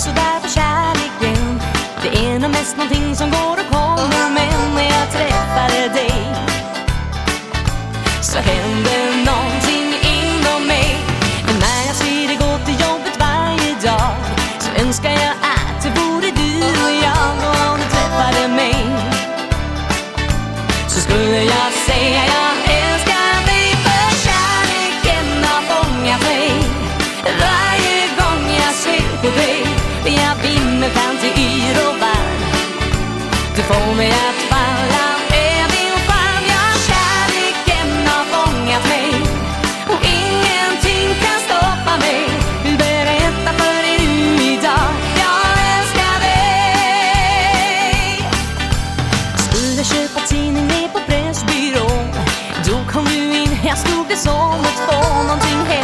sådär för kärleken. Det är nog mest någonting som går och kommer Men när jag träffade dig. Så hände någonting inom mig. Men när jag ser dig gå till jobbet varje dag Så önskar jag att det vore du och jag. Och om du träffade mig Så skulle jag säga jag älskar dig För kärleken har fångat mig. Varje gång jag ser på dig jag vinner fram till yr och varm. Du får mig att falla med din charm Ja, kärleken har fångat mig och ingenting kan stoppa mig. Vill berätta för dig nu idag. Jag älskar dig. Skulle köpa tidning ner på Pressbyrån. Då kom du in, jag stod det som ett fån Någonting hände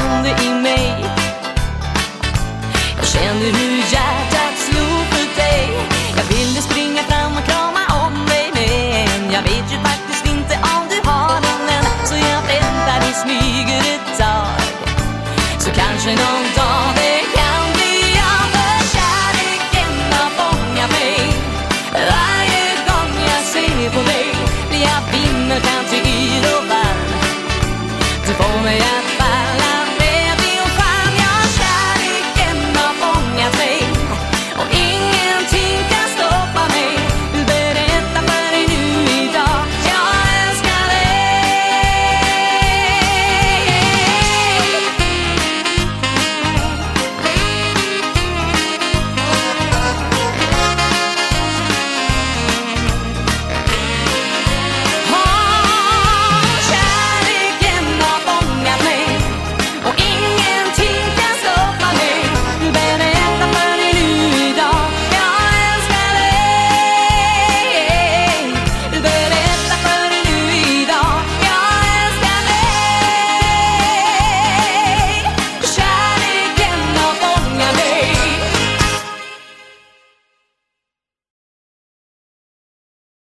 me out.